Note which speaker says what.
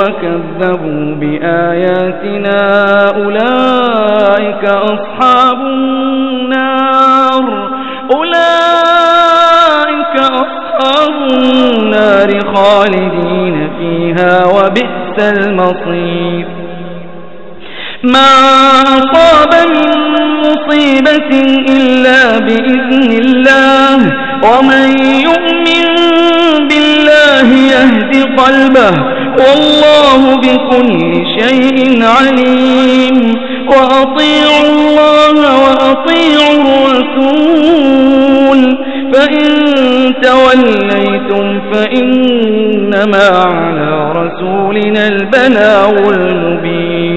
Speaker 1: وكذبوا بآياتنا أولئك أصحاب النار أولئك أصحاب النار خالدين فيها وبئس المصير ما أصاب من مصيبة إلا بإذن الله ومن يؤمن بالله يهد قلبه والله بكل شيء عليم. وأطيعوا الله وأطيعوا الرسول. فإن توليتم فإنما على رسولنا البلاغ المبين.